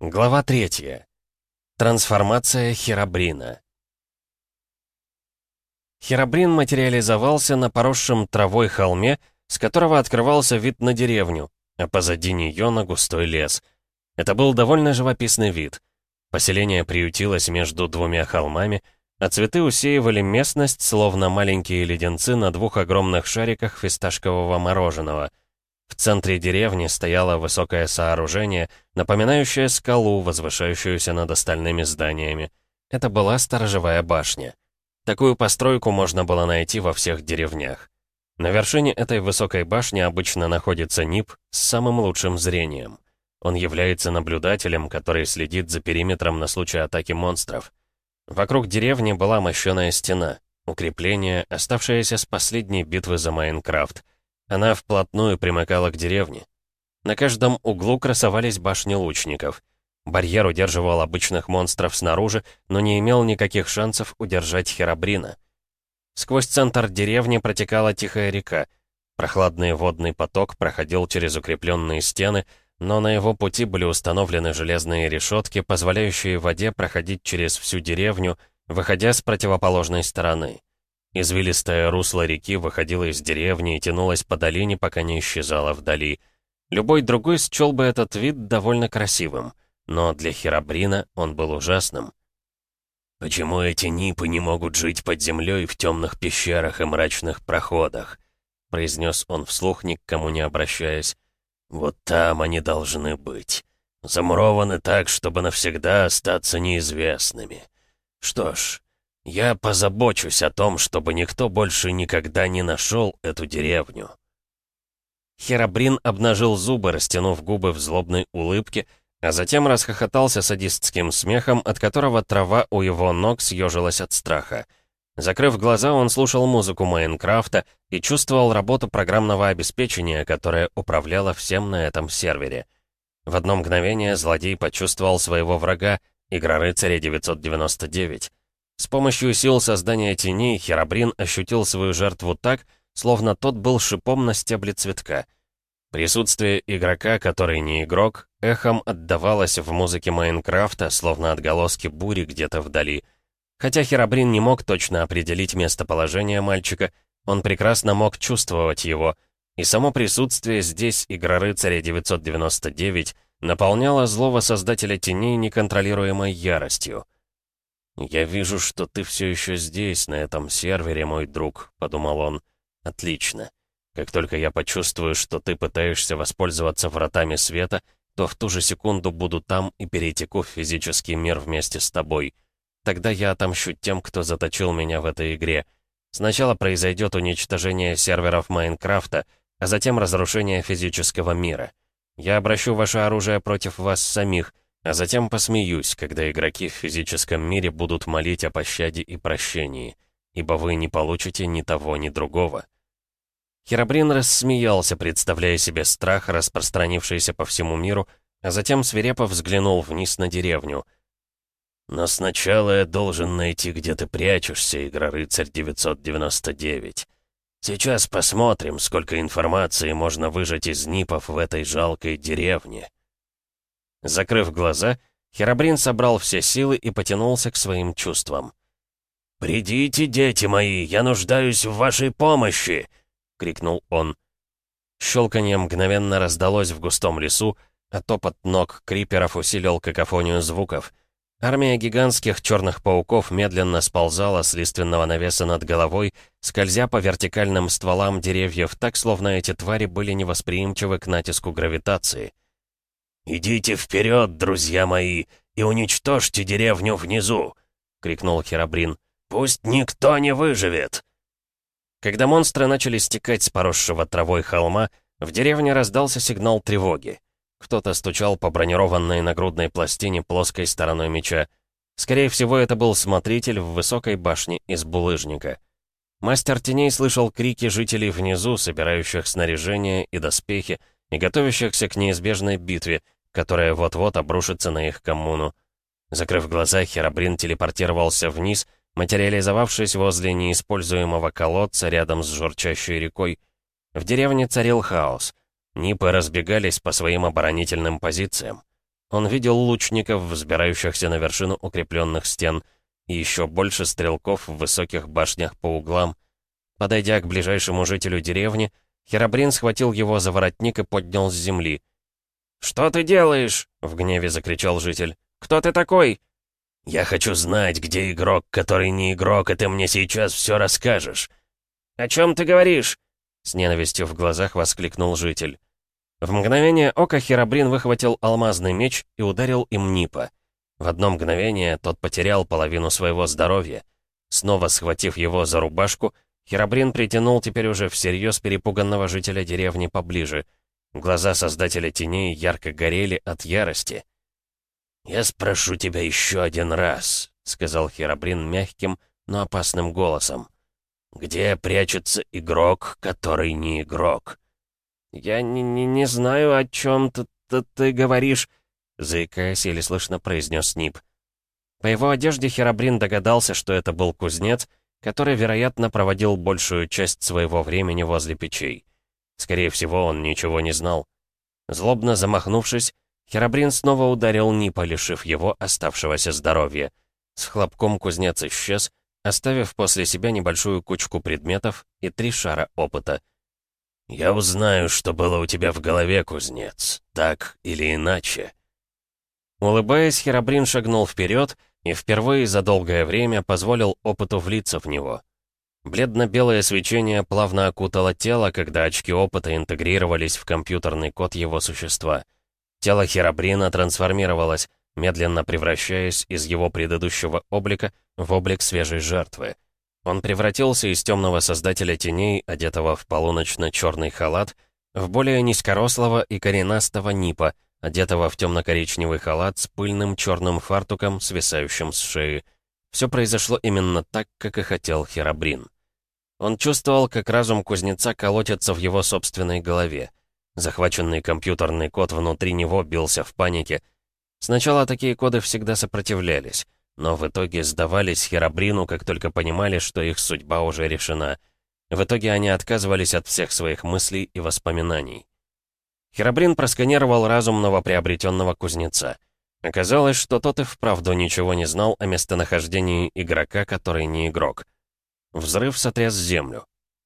Глава третья. Трансформация Херабрина. Херабрин материализовался на поросшем травой холме, с которого открывался вид на деревню, а позади нее на густой лес. Это был довольно живописный вид. Поселение приютилось между двумя холмами, а цветы усеивали местность, словно маленькие леденцы на двух огромных шариках фисташкового мороженого — в центре деревни стояло высокое сооружение, напоминающее скалу, возвышающуюся над остальными зданиями. Это была сторожевая башня. Такую постройку можно было найти во всех деревнях. На вершине этой высокой башни обычно находится НИП с самым лучшим зрением. Он является наблюдателем, который следит за периметром на случай атаки монстров. Вокруг деревни была мощеная стена, укрепление, оставшееся с последней битвы за Майнкрафт — она вплотную примыкала к деревне. На каждом углу красовались башни лучников. Барьер удерживал обычных монстров снаружи, но не имел никаких шансов удержать Херабрина. Сквозь центр деревни протекала тихая река. Прохладный водный поток проходил через укрепленные стены, но на его пути были установлены железные решетки, позволяющие воде проходить через всю деревню, выходя с противоположной стороны. Извилистое русло реки выходило из деревни и тянулось по долине, пока не исчезало вдали. Любой другой счел бы этот вид довольно красивым, но для Херабрина он был ужасным. «Почему эти нипы не могут жить под землей в темных пещерах и мрачных проходах?» произнес он вслух, ни к кому не обращаясь. «Вот там они должны быть. Замурованы так, чтобы навсегда остаться неизвестными. Что ж, я позабочусь о том, чтобы никто больше никогда не нашел эту деревню». Херабрин обнажил зубы, растянув губы в злобной улыбке, а затем расхохотался садистским смехом, от которого трава у его ног съежилась от страха. Закрыв глаза, он слушал музыку Майнкрафта и чувствовал работу программного обеспечения, которое управляло всем на этом сервере. В одно мгновение злодей почувствовал своего врага, Игрорыцаря 999. С помощью сил создания теней Херабрин ощутил свою жертву так, словно тот был шипом на стебле цветка. Присутствие игрока, который не игрок, эхом отдавалось в музыке Майнкрафта, словно отголоски бури где-то вдали. Хотя Херабрин не мог точно определить местоположение мальчика, он прекрасно мог чувствовать его, и само присутствие здесь Игрорыцаря 999 наполняло злого создателя теней неконтролируемой яростью. «Я вижу, что ты все еще здесь, на этом сервере, мой друг», — подумал он. «Отлично. Как только я почувствую, что ты пытаешься воспользоваться вратами света, то в ту же секунду буду там и перетеку в физический мир вместе с тобой. Тогда я отомщу тем, кто заточил меня в этой игре. Сначала произойдет уничтожение серверов Майнкрафта, а затем разрушение физического мира. Я обращу ваше оружие против вас самих — а затем посмеюсь, когда игроки в физическом мире будут молить о пощаде и прощении, ибо вы не получите ни того, ни другого. Херабрин рассмеялся, представляя себе страх, распространившийся по всему миру, а затем свирепо взглянул вниз на деревню. «Но сначала я должен найти, где ты прячешься, Игрорыцарь 999. Сейчас посмотрим, сколько информации можно выжать из НИПов в этой жалкой деревне». Закрыв глаза, Херабрин собрал все силы и потянулся к своим чувствам. «Придите, дети мои, я нуждаюсь в вашей помощи!» — крикнул он. Щелканье мгновенно раздалось в густом лесу, а топот ног криперов усилил какофонию звуков. Армия гигантских черных пауков медленно сползала с лиственного навеса над головой, скользя по вертикальным стволам деревьев так, словно эти твари были невосприимчивы к натиску гравитации. «Идите вперед, друзья мои, и уничтожьте деревню внизу!» — крикнул Херабрин. «Пусть никто не выживет!» Когда монстры начали стекать с поросшего травой холма, в деревне раздался сигнал тревоги. Кто-то стучал по бронированной нагрудной пластине плоской стороной меча. Скорее всего, это был смотритель в высокой башне из булыжника. Мастер теней слышал крики жителей внизу, собирающих снаряжение и доспехи, и готовящихся к неизбежной битве, которая вот-вот обрушится на их коммуну. Закрыв глаза, Херабрин телепортировался вниз, материализовавшись возле неиспользуемого колодца рядом с журчащей рекой. В деревне царил хаос. Нипы разбегались по своим оборонительным позициям. Он видел лучников, взбирающихся на вершину укрепленных стен, и еще больше стрелков в высоких башнях по углам. Подойдя к ближайшему жителю деревни, Херабрин схватил его за воротник и поднял с земли. «Что ты делаешь?» — в гневе закричал житель. «Кто ты такой?» «Я хочу знать, где игрок, который не игрок, и ты мне сейчас все расскажешь». «О чем ты говоришь?» — с ненавистью в глазах воскликнул житель. В мгновение ока Херабрин выхватил алмазный меч и ударил им Нипа. В одно мгновение тот потерял половину своего здоровья. Снова схватив его за рубашку, Херабрин притянул теперь уже всерьез перепуганного жителя деревни поближе. Глаза создателя теней ярко горели от ярости. «Я спрошу тебя еще один раз», — сказал Херабрин мягким, но опасным голосом. «Где прячется игрок, который не игрок?» «Я не, не, не знаю, о чем ты, ты, ты говоришь», — заикаясь, еле слышно произнес Нип. По его одежде Херабрин догадался, что это был кузнец, который, вероятно, проводил большую часть своего времени возле печей. Скорее всего, он ничего не знал. Злобно замахнувшись, Херабрин снова ударил Нипа, лишив его оставшегося здоровья. С хлопком кузнец исчез, оставив после себя небольшую кучку предметов и три шара опыта — «Я узнаю, что было у тебя в голове, кузнец, так или иначе». Улыбаясь, Херабрин шагнул вперед и впервые за долгое время позволил опыту влиться в него. Бледно-белое свечение плавно окутало тело, когда очки опыта интегрировались в компьютерный код его существа. Тело Херабрина трансформировалось, медленно превращаясь из его предыдущего облика в облик свежей жертвы — он превратился из темного создателя теней, одетого в полуночно-черный халат, в более низкорослого и коренастого Нипа, одетого в темно-коричневый халат с пыльным черным фартуком, свисающим с шеи. Все произошло именно так, как и хотел Херабрин. Он чувствовал, как разум кузнеца колотится в его собственной голове. Захваченный компьютерный код внутри него бился в панике. Сначала такие коды всегда сопротивлялись но в итоге сдавались Херабрину, как только понимали, что их судьба уже решена. В итоге они отказывались от всех своих мыслей и воспоминаний. Херабрин просканировал разум новоприобретенного кузнеца. Оказалось, что тот и вправду ничего не знал о местонахождении игрока, который не игрок. Взрыв сотряс землю.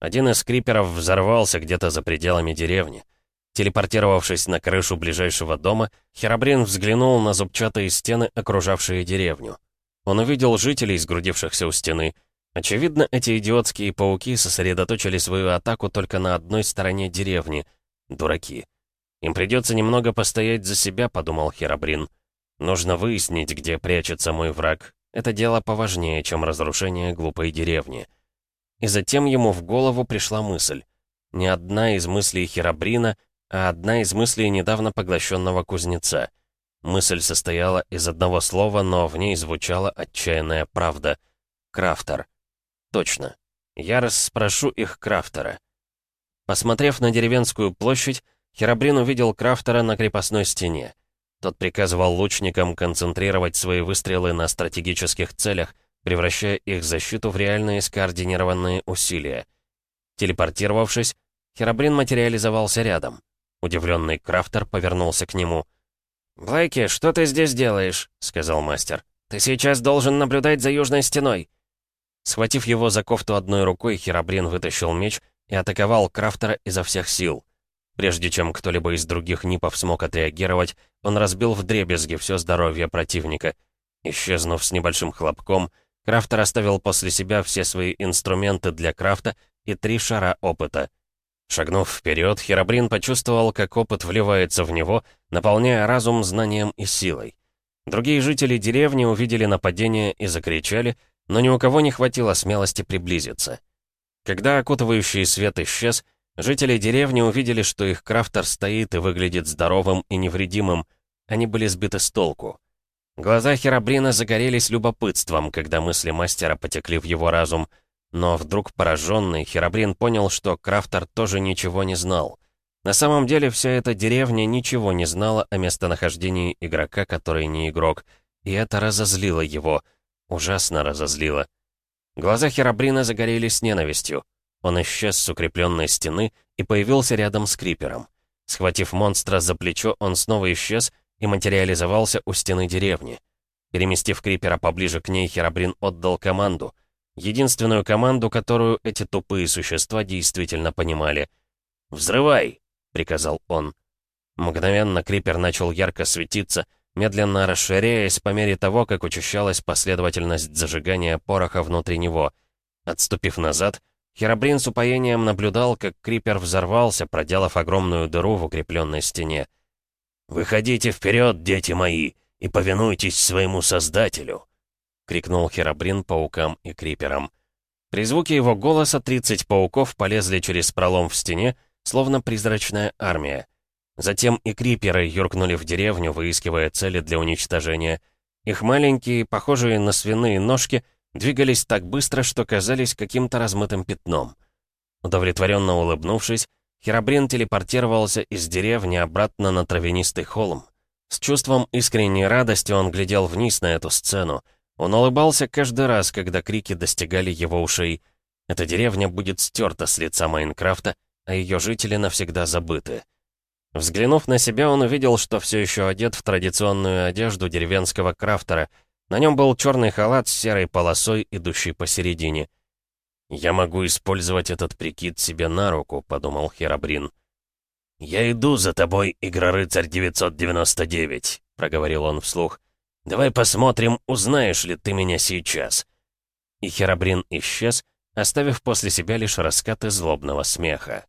Один из криперов взорвался где-то за пределами деревни. Телепортировавшись на крышу ближайшего дома, Херабрин взглянул на зубчатые стены, окружавшие деревню. Он увидел жителей, сгрудившихся у стены. Очевидно, эти идиотские пауки сосредоточили свою атаку только на одной стороне деревни. Дураки. Им придется немного постоять за себя, подумал Херабрин. Нужно выяснить, где прячется мой враг. Это дело поважнее, чем разрушение глупой деревни. И затем ему в голову пришла мысль. Не одна из мыслей Херабрина, а одна из мыслей недавно поглощенного кузнеца — Мысль состояла из одного слова, но в ней звучала отчаянная правда. Крафтер. Точно. Я расспрошу их Крафтера. Посмотрев на деревенскую площадь, Херабрин увидел Крафтера на крепостной стене. Тот приказывал лучникам концентрировать свои выстрелы на стратегических целях, превращая их защиту в реальные скоординированные усилия. Телепортировавшись, Херабрин материализовался рядом. Удивленный Крафтер повернулся к нему. «Блэки, что ты здесь делаешь?» — сказал мастер. «Ты сейчас должен наблюдать за южной стеной». Схватив его за кофту одной рукой, Херабрин вытащил меч и атаковал Крафтера изо всех сил. Прежде чем кто-либо из других Нипов смог отреагировать, он разбил вдребезги все здоровье противника. Исчезнув с небольшим хлопком, Крафтер оставил после себя все свои инструменты для крафта и три шара опыта — Шагнув вперед, Херабрин почувствовал, как опыт вливается в него, наполняя разум знанием и силой. Другие жители деревни увидели нападение и закричали, но ни у кого не хватило смелости приблизиться. Когда окутывающий свет исчез, жители деревни увидели, что их крафтер стоит и выглядит здоровым и невредимым. Они были сбиты с толку. Глаза Херабрина загорелись любопытством, когда мысли мастера потекли в его разум — но вдруг пораженный, Херабрин понял, что Крафтер тоже ничего не знал. На самом деле вся эта деревня ничего не знала о местонахождении игрока, который не игрок, и это разозлило его, ужасно разозлило. Глаза Херабрина загорелись ненавистью. Он исчез с укрепленной стены и появился рядом с Крипером. Схватив монстра за плечо, он снова исчез и материализовался у стены деревни. Переместив крипера поближе к ней, Херабрин отдал команду. Единственную команду, которую эти тупые существа действительно понимали. «Взрывай!» — приказал он. Мгновенно крипер начал ярко светиться, медленно расширяясь по мере того, как учащалась последовательность зажигания пороха внутри него. Отступив назад, Херабрин с упоением наблюдал, как крипер взорвался, проделав огромную дыру в укрепленной стене. «Выходите вперед, дети мои, и повинуйтесь своему Создателю!» — крикнул Херабрин паукам и криперам. При звуке его голоса 30 пауков полезли через пролом в стене, словно призрачная армия. Затем и криперы юркнули в деревню, выискивая цели для уничтожения. Их маленькие, похожие на свиные ножки, двигались так быстро, что казались каким-то размытым пятном. Удовлетворенно улыбнувшись, Херабрин телепортировался из деревни обратно на травянистый холм. С чувством искренней радости он глядел вниз на эту сцену. Он улыбался каждый раз, когда крики достигали его ушей. Эта деревня будет стерта с лица Майнкрафта, а ее жители навсегда забыты. Взглянув на себя, он увидел, что все еще одет в традиционную одежду деревенского крафтера. На нем был черный халат с серой полосой, идущей посередине. «Я могу использовать этот прикид себе на руку», — подумал Херабрин. «Я иду за тобой, Игрорыцарь 999», — проговорил он вслух. «Давай посмотрим, узнаешь ли ты меня сейчас». И Херабрин исчез, оставив после себя лишь раскаты злобного смеха.